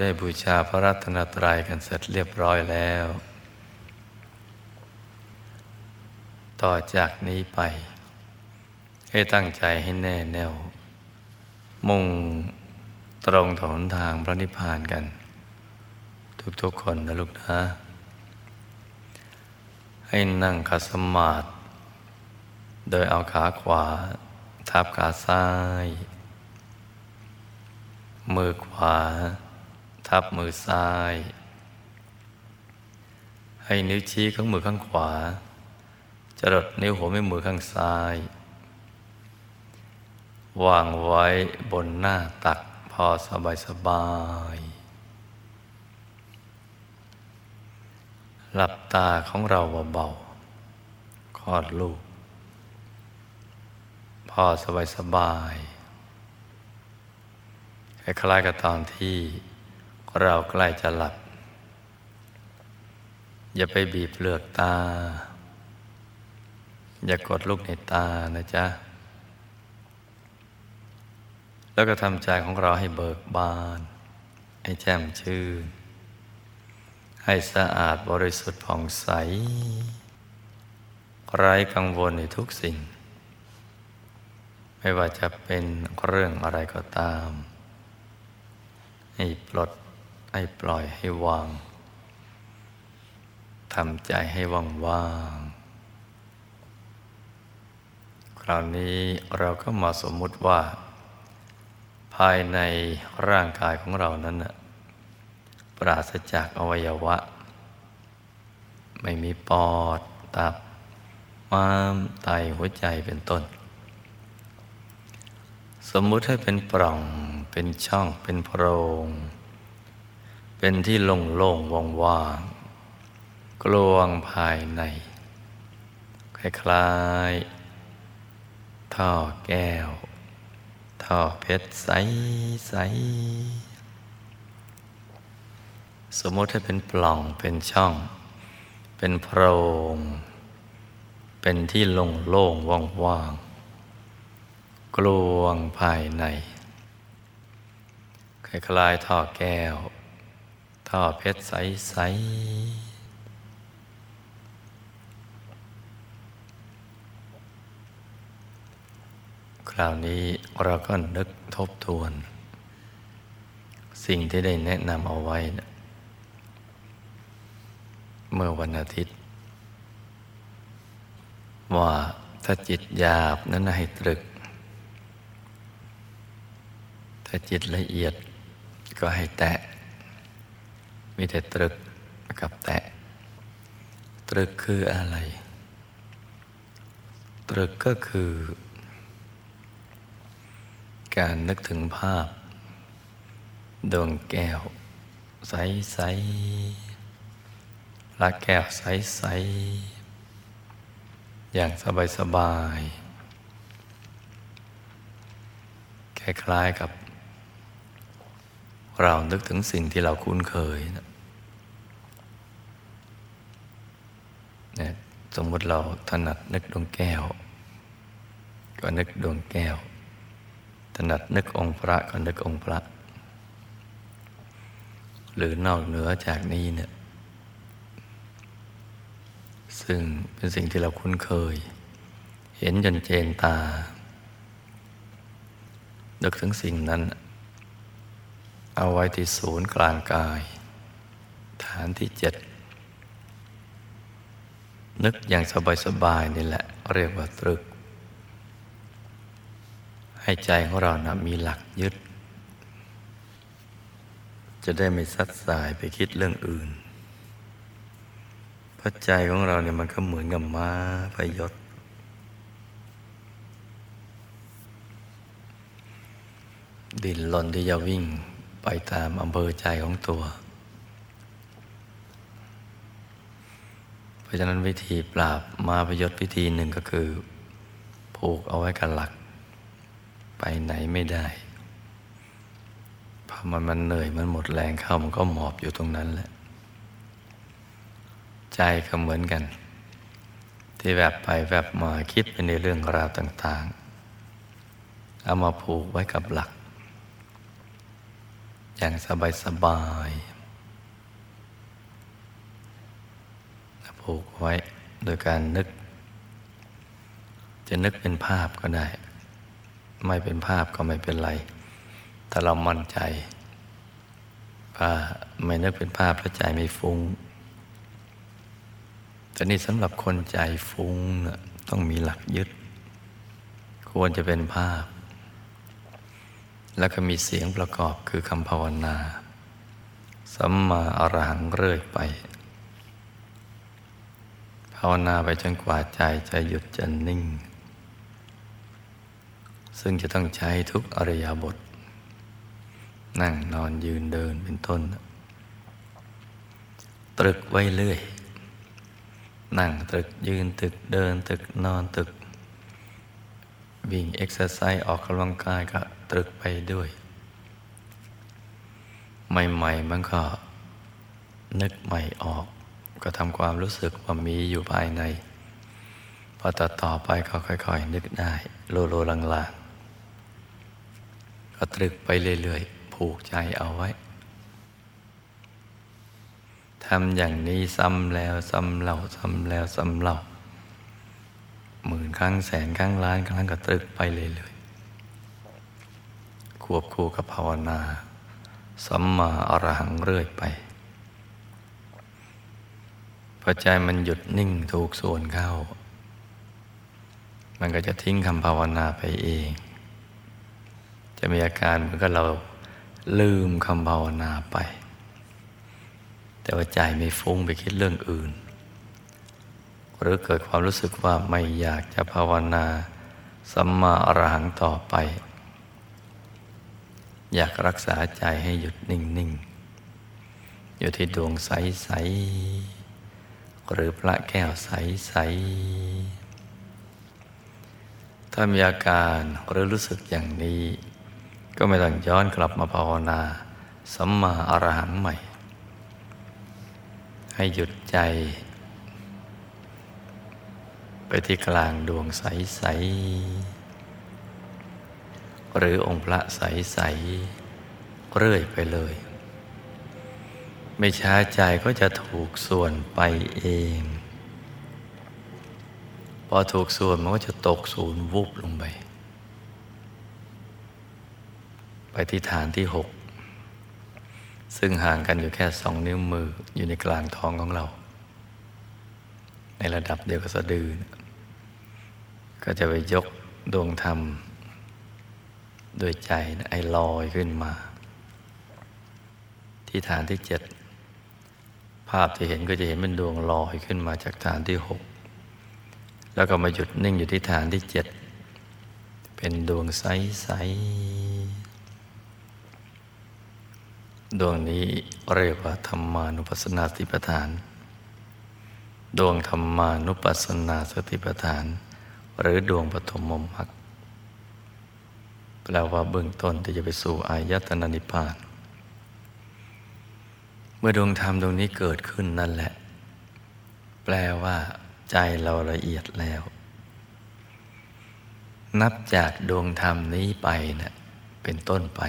ได้บูชาพระรัตนตรัยกันเสร็จเรียบร้อยแล้ว ต่อจากนี้ไป ให้ตั้งใจให้แน่แน่ว มุ่งตรงถนทางพระนิพพานกัน ทุกๆคนนะลูกนะ ให้นั่งขัดสมาธิโดยเอาขาขวา ทับขาซ้าย มือขวา ทับมือซ้าย ให้นิ้วชี้ของมือข้างขวา จรดนิ้วหัวแม่มือข้างซ้าย วางไว้บนหน้าตักพอสบายสบาย หลับตาของเราเบาๆคลอดลูก พอสบายสบายคล้ายๆกับตอนที่ เราใกล้จะหลับ อย่าไปบีบเปลือกตา อย่ากดลูกในตานะจ๊ะ แล้วก็ทำใจของเราให้เบิกบาน ให้แจ่มชื่น ให้สะอาดบริสุทธิ์ผ่องใส ไร้กังวลในทุกสิ่ง ไม่ว่าจะเป็นเรื่องอะไรก็ตาม ให้ปลด ให้ปล่อยให้วางทำใจให้ว่างว่างคราวนี้เราก็มาสมมุติว่า ภายในร่างกายของเรานั้นนะปราศจากอวัยวะ ไม่มีปอด ตับ ม้าม ไต หัวใจเป็นต้น สมมุติให้เป็นปล่อง เป็นช่อง เป็นโพรง เป็นที่โล่งๆว่างๆกลวงภายใน คล้ายๆท่อแก้ว ท่อเพชรใสใสสมมติให้เป็นปล่องเป็นช่อง เป็นโพรง เป็นที่โล่งโล่งว่างว่างกลวงภายในคล้ายๆท่อแก้ว ท่อเพชรใสใสคราวนี้เราก็นึกทบทวน สิ่งที่ได้แนะนำเอาไว้นะเมื่อวันอาทิตย์ ว่าถ้าจิตหยาบนั้นให้ตรึก ถ้าจิตละเอียดก็ให้แตะ มีแต่ตรึกกับแตะ ตรึกคืออะไร ตรึกก็คือ การนึกถึงภาพ ดวงแก้ว ใสๆละแก้วใสๆอย่างสบายๆคล้ายๆกับ เรานึกถึงสิ่งที่เราคุ้นเคยนะสมมติเราถนัดนึกดวงแก้ว ก็นึกดวงแก้ว ถนัดนึกองค์พระก็นึกองค์พระ หรือนอกเหนือจากนี้เนี่ย ซึ่งเป็นสิ่งที่เราคุ้นเคย เห็นจนเจนตานึกถึงสิ่งนั้น เอาไว้ที่ศูนย์กลางกาย ฐานที่เจ็ดนึกอย่างสบาย ๆ นี่แหละ เรียกว่าตรึก ให้ใจของเรานะมีหลักยึด จะได้ไม่ซัดสายไปคิดเรื่องอื่น เพราะใจของเราเนี่ยมันก็เหมือนกับม้าพยศดินหล่นที่จะวิ่ง ไปตามอำเภอใจของตัว เพราะฉะนั้นวิธีปราบมาพยศวิธีหนึ่งก็คือ ผูกเอาไว้กับหลัก ไปไหนไม่ได้พอมันมันเหนื่อยมันหมดแรงเข้ามันก็หมอบอยู่ตรงนั้นแหละ ใจก็เหมือนกัน ที่แวบไปแวบมาคิดไปในเรื่องราวต่าง ๆ เอามาผูกไว้กับหลัก อย่างสบายสบายผูกไว้โดยการนึก จะนึกเป็นภาพก็ได้ ไม่เป็นภาพก็ไม่เป็นไรถ้าเรามั่นใจว่าไม่นึกเป็นภาพแล้วใจไม่ฟุง้งแต่นี่สำหรับคนใจฟุ้งต้องมีหลักยึด ควรจะเป็นภาพ แล้วก็มีเสียงประกอบคือคำภาวนา สัมมาอรหังเรื่อยไป ภาวนาไปจนกว่าใจจะหยุดจะนิ่ง ซึ่งจะต้องใช้ทุกอริยบท นั่งนอนยืนเดินเป็นต้น ตรึกไว้เรื่อย นั่งตรึกยืนตึกเดินตึกนอนตึก วิ่งเอ็กซ์ไซส์ออกกำลังกายก็ตรึกไปด้วย ใหม่ๆมันก็นึกใหม่ออก ก็ทำความรู้สึกว่ามีอยู่ภายใน พอต่อต่อไปก็ค่อย ๆ นึกได้ โลโลลังๆ ก็ตรึกไปเรื่อยๆ ผูกใจเอาไว้ทำอย่างนี้ซ้ำแล้วซ้ำเล่าซ้ำแล้วซ้ำเล่า หมื่นครั้งแสนครั้งล้านครั้งก็ตรึกไปเลยเลยควบคู่กับภาวนาสัมมาอรหังเรื่อยไปพอใจมันหยุดนิ่งถูกส่วนเข้า มันก็จะทิ้งคำภาวนาไปเอง จะมีอาการเหมือนกับเราลืมคำภาวนาไป แต่ว่าใจไม่ฟุ้งไปคิดเรื่องอื่น หรือเกิดความรู้สึกว่าไม่อยากจะภาวนา สัมมาอรหังต่อไป อยากรักษาใจให้หยุดนิ่ง ๆ อยู่ที่ดวงใส ๆ หรือพระแก้วใส ๆ ถ้ามีอาการหรือรู้สึกอย่างนี้ ก็ไม่ต้องย้อนกลับมาภาวนา สัมมาอรหังใหม่ ให้หยุดใจ ไปที่กลางดวงใส ๆ หรือองค์พระใส ๆ เรื่อยไปเลย ไม่ช้าใจก็จะถูกส่วนไปเอง พอถูกส่วนมันก็จะตกศูนย์วุบลงไป ไปที่ฐานที่หกซึ่งห่างกันอยู่แค่สองนิ้วมืออยู่ในกลางท้องของเรา ในระดับเดียวกับสะดือ ก็จะไปยกดวงธรรม โดยใจไอลอยขึ้นมา ที่ฐานที่เจ็ดภาพที่เห็นก็จะเห็นเป็นดวงลอยขึ้นมาจากฐานที่หกแล้วก็มาหยุดนิ่งอยู่ที่ฐานที่เจ็ดเป็นดวงใสๆดวงนี้เรียกว่าธรรมานุปัสสนาสติปัฏฐาน ดวงธรรมานุปัสสนาสติปัฏฐาน หรือดวงปฐมมมรรคแปลว่าเบื้องต้นที่จะไปสู่อายตนะนิพพาน เมื่อดวงธรรมดวงนี้เกิดขึ้นนั่นแหละ แปลว่าใจเราละเอียดแล้ว นับจากดวงธรรมนี้ไปเนะ่ยเป็นต้นไป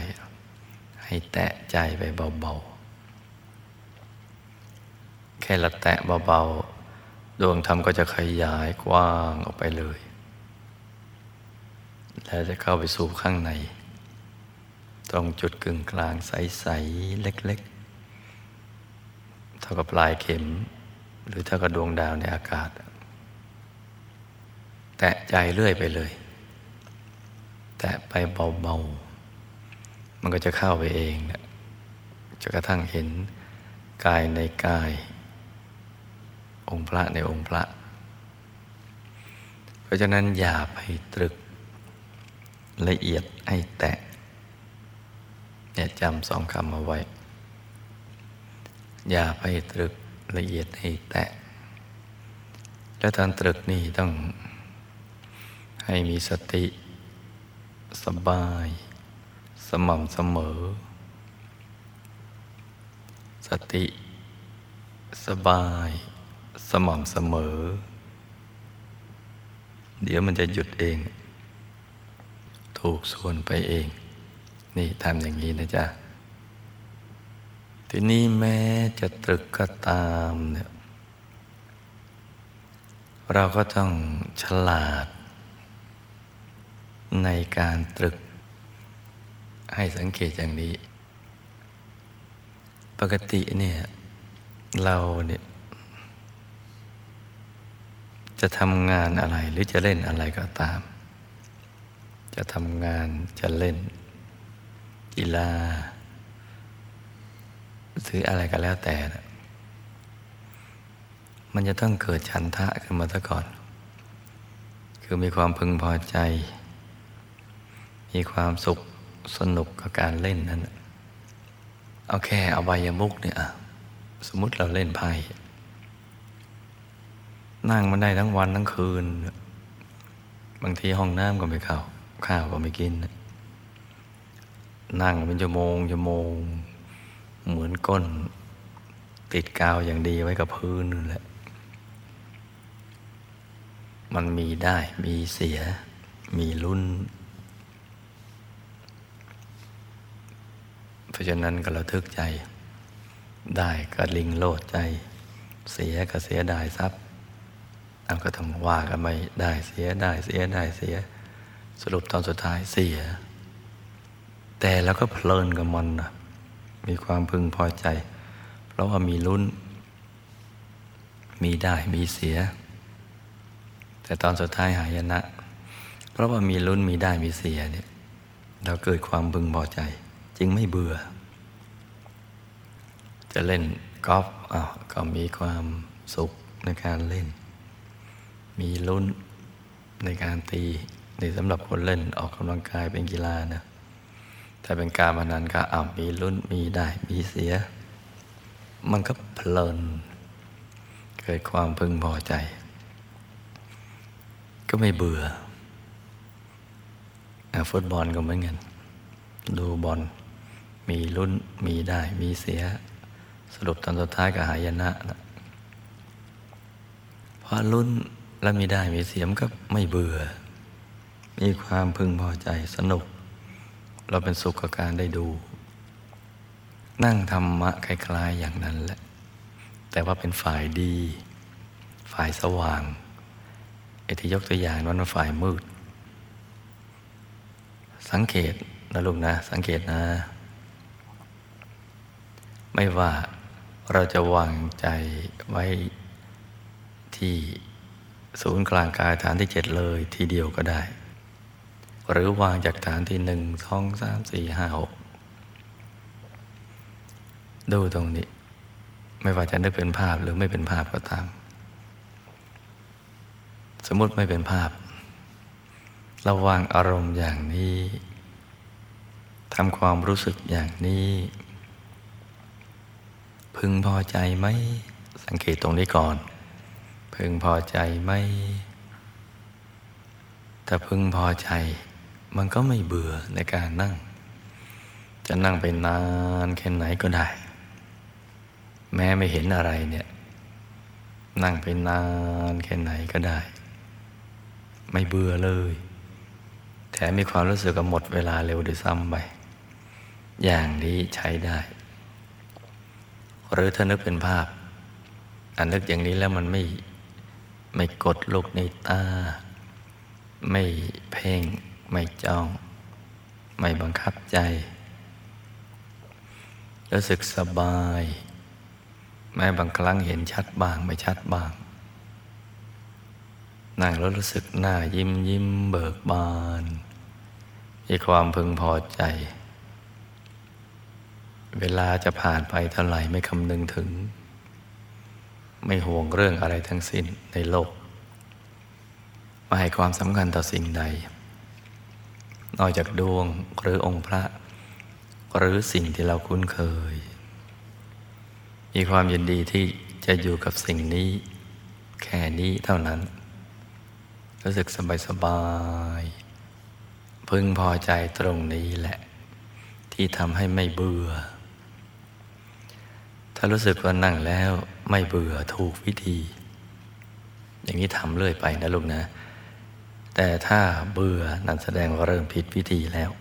ให้แตะใจไปเบาๆ แค่ละแตะเบาๆ ดวงธรรมก็จะขยายกว้างออกไปเลย แล้วจะเข้าไปสู่ข้างใน ตรงจุดกึ่งกลางใส ๆ เล็ก ๆ เท่ากับปลายเข็ม หรือเท่ากับดวงดาวในอากาศ แตะใจเรื่อยไปเลย แตะไปเบา ๆ มันก็จะเข้าไปเองนะจะกระทั่งเห็นกายในกาย องค์พระในองค์พระ เพราะฉะนั้นอย่าไปตรึกละเอียดให้แตะเนี่ยจำสองคำเอาไว้ อย่าไปตรึกละเอียดให้แตะ และทานตรึกนี่ต้องให้มีสติ สบาย สม่ำเสมอ สติ สบาย สม่ำเสมอ เดี๋ยวมันจะหยุดเอง ถูกส่วนไปเอง นี่ทำอย่างนี้นะจ๊ะ ทีนี้แม้จะตรึกก็ตามเนี่ยเราก็ต้องฉลาด ในการตรึก ให้สังเกตอย่างนี้ ปกติเนี่ย เราเนี่ย จะทำงานอะไรหรือจะเล่นอะไรก็ตาม จะทำงานจะเล่น กีฬาหรืออะไรก็แล้วแต่นะมันจะต้องเกิดฉันทะขึ้นมาซะก่อน คือมีความพึงพอใจ มีความสุขสนุกกับการเล่นนั่นเอาแค่เอาใบยมุกเนี่ยสมมติเราเล่นไพ่ นั่งมันได้ทั้งวันทั้งคืน บางทีห้องน้ำก็ไม่เข้า ข้าวก็ไม่กิน นั่งเป็นชั่วโมงชั่วโมง เหมือนก้น ติดกาวอย่างดีไว้กับพื้นนั่นแหละ มันมีได้มีเสีย มีลุ้นเพราะฉะนั้นก็ระทึกใจ ได้ก็ลิงโลดใจ เสียก็เสียได้ทรัพย์ เอาก็ต้องว่ากันไม่ได้เสียได้เสียได้เสีย สรุปตอนสุดท้ายเสีย แต่แล้วก็เพลินกับมันนะมีความพึงพอใจ เพราะว่ามีลุ้น มีได้มีเสีย แต่ตอนสุดท้ายหายนะ เพราะว่ามีลุ้นมีได้มีเสียเนี่ยเราเกิดความบึงพอใจ จึงไม่เบื่อ จะเล่นกอล์ฟอ้าวก็มีความสุขในการเล่น มีลุ้นในการตีในสำหรับคนเล่นออกกำลังกายเป็นกีฬานะแต่เป็นการพนันก็อ้ามีลุ้นมีได้มีเสีย มันก็เพลิน เกิดความพึงพอใจ ก็ไม่เบื่อฟุตบอลก็เหมือนกันดูบอล มีลุ้นมีได้มีเสีย สรุปตอนสุดท้ายก็หายนะนะพอลุ้น แล้วมีได้มีเสียมก็ไม่เบื่อ มีความพึงพอใจสนุก เราเป็นสุขกับการได้ดู นั่งธรรมะคล้ายๆอย่างนั้นแหละ แต่ว่าเป็นฝ่ายดี ฝ่ายสว่างไอ้ที่ยกตัวอย่างนั้นฝ่ายมืด สังเกตนะลูกนะ สังเกตนะ ไม่ว่าเราจะวางใจไว้ที่ ศูนย์กลางกายฐานที่เจ็ดเลยทีเดียวก็ได้ หรือวางจากฐานที่หนึ่งสองสามสี่ห้าหกดูตรงนี้ ไม่ว่าจะนึกเป็นภาพหรือไม่เป็นภาพก็ตาม สมมติไม่เป็นภาพระวังอารมณ์อย่างนี้ทำความรู้สึกอย่างนี้ พึงพอใจไหมสังเกตตรงนี้ก่อน พึงพอใจไหมถ้าพึงพอใจ มันก็ไม่เบื่อในการนั่ง จะนั่งไปนานแค่ไหนก็ได้ แม้ไม่เห็นอะไรเนี่ย นั่งไปนานแค่ไหนก็ได้ ไม่เบื่อเลย แถมมีความรู้สึกกับหมดเวลาเร็วด้วยซ้ำไป อย่างนี้ใช้ได้ หรือถ้านึกเป็นภาพอันนึกอย่างนี้แล้วมันไม่ ไม่กดลูกในตา ไม่เพ่ง ไม่จ้อง ไม่บังคับใจรู้สึกสบาย แม้บางครั้งเห็นชัดบ้างไม่ชัดบ้าง นั่งแล้วรู้สึกหน้ายิ้มยิ้มเบิกบานมีความพึงพอใจ เวลาจะผ่านไปเท่าไหร่ไม่คำนึงถึง ไม่ห่วงเรื่องอะไรทั้งสิ้นในโลกไม่ให้ความสำคัญต่อสิ่งใด นอกจากดวงหรือองค์พระ หรือสิ่งที่เราคุ้นเคย มีความยินดีที่จะอยู่กับสิ่งนี้ แค่นี้เท่านั้น รู้สึกสบายสบาย พึงพอใจตรงนี้แหละ ที่ทำให้ไม่เบื่อ ถ้ารู้สึกว่านั่งแล้วไม่เบื่อถูกวิธี อย่างนี้ทำเรื่อยไปนะลูกนะ แต่ถ้าเบื่อนั่นแสดงว่าเริ่มผิดวิธีแล้ว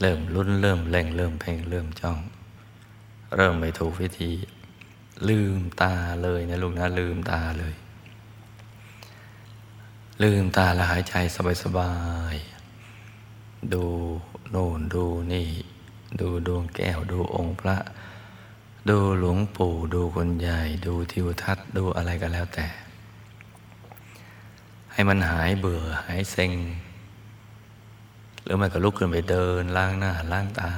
เริ่มลุ้นเริ่มเล่งเริ่มเพ่งเริ่มจ้อง เริ่มไม่ถูกวิธี ลืมตาเลยนะลูกนะลืมตาเลย ลืมตาแล้วหายใจสบายๆดูโน่นดูนี่ ดูดวงแก้วดูองค์พระ ดูหลวงปู่ดูคนใหญ่ดูทิวทัศน์ดูอะไรก็แล้วแต่ ให้มันหายเบื่อหายเซ็ง หรือไม่ก็ลุกขึ้นไปเดินล้างหน้าล้างตา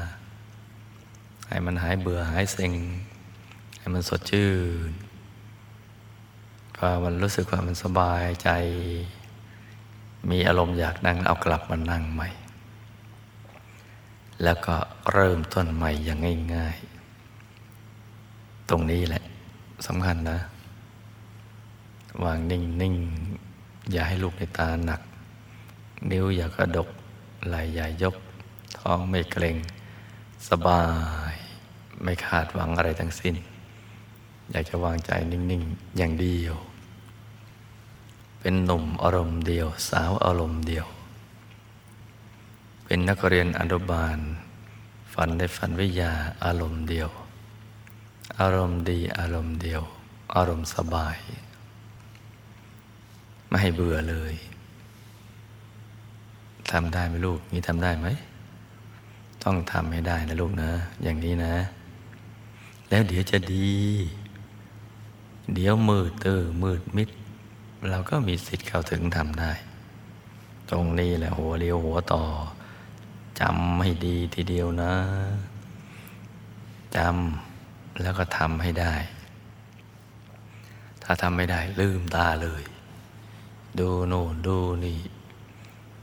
ให้มันหายเบื่อหายเซ็ง ให้มันสดชื่นพอมันรู้สึกว่ามันสบายใจ มีอารมณ์อยากนั่งเอากลับมานั่งใหม่ แล้วก็เริ่มต้นใหม่อย่างง่ายๆ ตรงนี้แหละสำคัญนะ วางนิ่งๆอย่าให้ลูกในตาหนัก นิ้วอย่ากระดก ไหล่ใหญ่ยก ท้องไม่เกร็ง สบาย ไม่คาดหวังอะไรทั้งสิ้น อยากจะวางใจนิ่ง ๆ อย่างเดียว เป็นหนุ่มอารมณ์เดียว สาวอารมณ์เดียว เป็นนักเรียนอนุบาล ฝันในฝันวิทยาอารมณ์เดียว อารมณ์ดีอารมณ์เดียว อารมณ์สบาย ไม่ให้เบื่อเลยทำได้ไหมลูกนี่ทำได้ไหม ต้องทำให้ได้นะลูกนะ อย่างนี้นะ แล้วเดี๋ยวจะดี เดี๋ยวมืดเตอมืดมิด เราก็มีสิทธิ์เข้าถึงทำได้ ตรงนี้แหละหัวเรียวหัวต่อจำให้ดีทีเดียวนะจำ แล้วก็ทำให้ได้ ถ้าทำไม่ได้ลืมตาเลย ดูโน่นดูนี่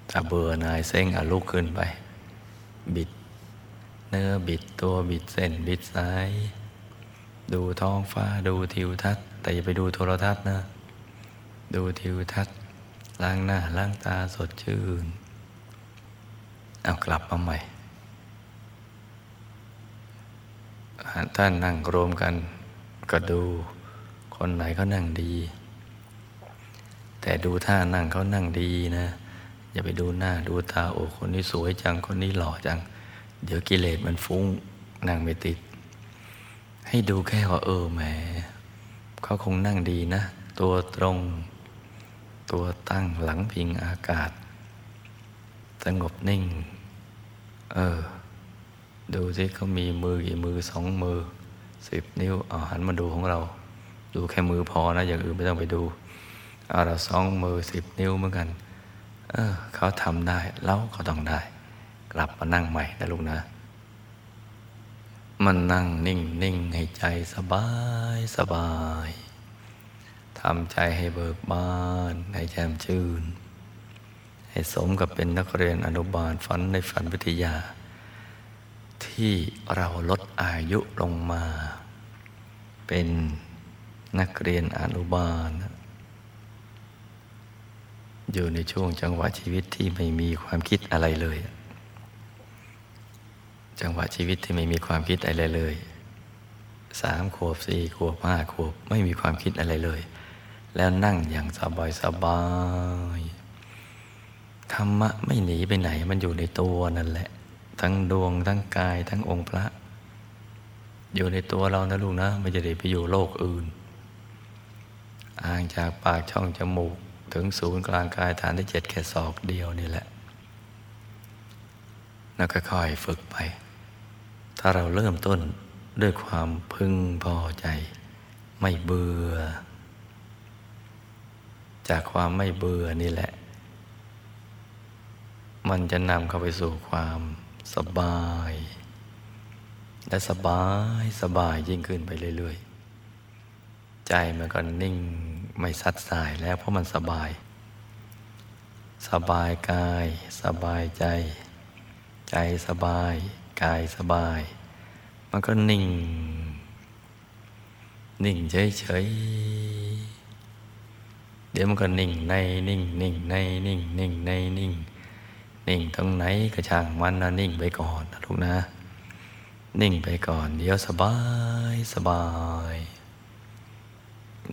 ถ้าเบื่อนายเส้งอาลุกขึ้นไป บิด เนื้อบิดตัวบิดเส้นบิดสาย ดูท้องฟ้าดูทิวทัศน์ แต่อย่าไปดูโทรทัศน์นะ ดูทิวทัศน์ล้างหน้าล้างตาสดชื่น เอากลับมาใหม่ ท่านนั่งรวมกันก็ดูคนไหนเขานั่งดี แต่ดูท่านั่งเขานั่งดีนะ อย่าไปดูหน้าดูตาโอ้คนนี้สวยจังคนนี้หล่อจัง เดี๋ยวกิเลสมันฟุ้งนั่งไม่ติด ให้ดูแค่ว่าเออแหมเขาคงนั่งดีนะ ตัวตรง ตัวตั้งหลังพิงอากาศ สงบนิ่ง เออ ดูสิเขามีมือกี่มือสองมือสิบนิ้วเอาหันมาดูของเรา ดูแค่มือพอนะ อย่างอื่นไม่ต้องไปดูเอาเราสองมือสิบนิ้วเหมือนกัน เออเขาทำได้เราต้องได้ กลับมานั่งใหม่นะลูกนะ มันนั่งนิ่งนิ่งให้ใจสบายสบายทำใจให้เบิกบาน ให้แจ่มชื่น ให้สมกับเป็นนักเรียนอนุบาลฝันในฝันวิทยา ที่เราลดอายุลงมา เป็นนักเรียนอนุบาล อยู่ในช่วงจังหวะชีวิตที่ไม่มีความคิดอะไรเลย จังหวะชีวิตที่ไม่มีความคิดอะไรเลยสามขวบสี่ขวบห้าขวบไม่มีความคิดอะไรเลย แล้วนั่งอย่างสบายสบายธรรมะไม่หนีไปไหนมันอยู่ในตัวนั่นแหละ ทั้งดวงทั้งกายทั้งองค์พระ อยู่ในตัวเรานะลูกนะ ไม่จะได้ไปอยู่โลกอื่นอ่างจากปากช่องจมูก ถึงศูนย์กลางกายฐานที่เจ็ดแค่ศอกเดียวนี่แหละแล้วก็ค่อยฝึกไป ถ้าเราเริ่มต้นด้วยความพึงพอใจ ไม่เบื่อ จากความไม่เบื่อนี่แหละมันจะนำเข้าไปสู่ความ สบาย และสบายสบายยิ่งขึ้นไปเรื่อย ๆ ใจมันก็นิ่งไม่สัดสายแล้วเพราะมันสบาย สบายกาย สบายใจ ใจสบาย กายสบาย มันก็นิ่ง นิ่งเฉยเฉยเดี๋ยวมันก็นิ่งในนิ่งนิ่งในนิ่งนิ่งในนิ่งนิ่ง ตรงไหนก็ช่างมันนะนิ่งไปก่อนนะลูกนะ นิ่งไปก่อนเดี๋ยวสบายสบาย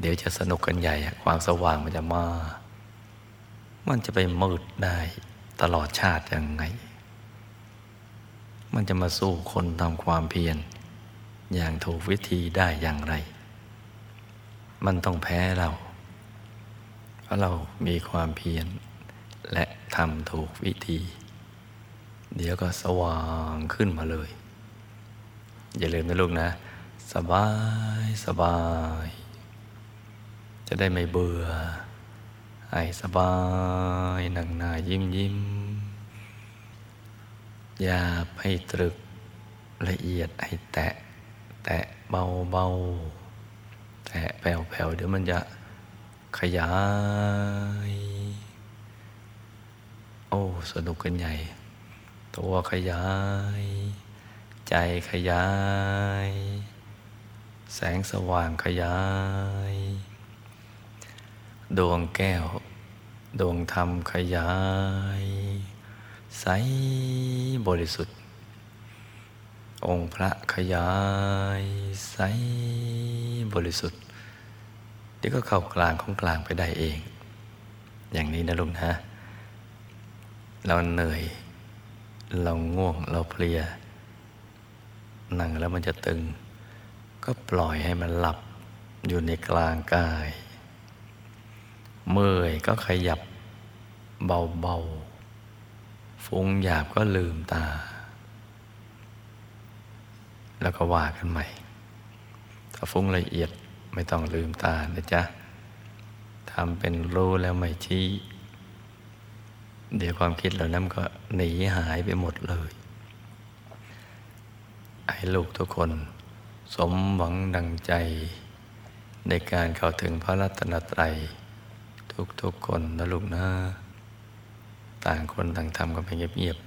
เดี๋ยวจะสนุกกันใหญ่ความสว่างมันจะมา มันจะไปมืดได้ตลอดชาติยังไง มันจะมาสู้คนทำความเพียรอย่างถูกวิธีได้อย่างไร มันต้องแพ้เรา เพราะเรามีความเพียร และทำถูกวิธี เดี๋ยวก็สว่างขึ้นมาเลย อย่าลืมนะลูกนะ สบายสบาย จะได้ไม่เบื่อให้สบายนั่งหน้ายิ้มยิ้ม อย่าให้ตรึกละเอียดให้แตะ แตะเบาเบาแตะแผ่วแผ่วเดี๋ยวมันจะขยาย อ้สนุกกันใหญ่ ตัวขยาย ใจขยาย แสงสว่างขยาย ดวงแก้ว ดวงธรรมขยาย ใสบริสุทธิ์ องค์พระขยาย ใสบริสุทธิ์เดี๋ยวก็เข้ากลางของกลางไปได้เอง อย่างนี้นะลุงนะ เราเหนื่อย เราง่วงเราเพลีย นั่งแล้วมันจะตึง ก็ปล่อยให้มันหลับอยู่ในกลางกาย เมื่อยก็ขยับเบาๆ ฟุ้งหยาบก็ลืมตา แล้วก็ว่ากันใหม่ ถ้าฟุ้งละเอียดไม่ต้องลืมตานะจ๊ะทำเป็นรู้แล้วไม่ชี้ เดี๋ยวความคิดเหล่านั้นก็หนีหายไปหมดเลย ให้ลูกทุกคน สมหวังดังใจ ในการเข้าถึงพระรัตนตรัย ทุกๆคนนะลูกนะ ต่างคนต่างทำกันไปเงียบ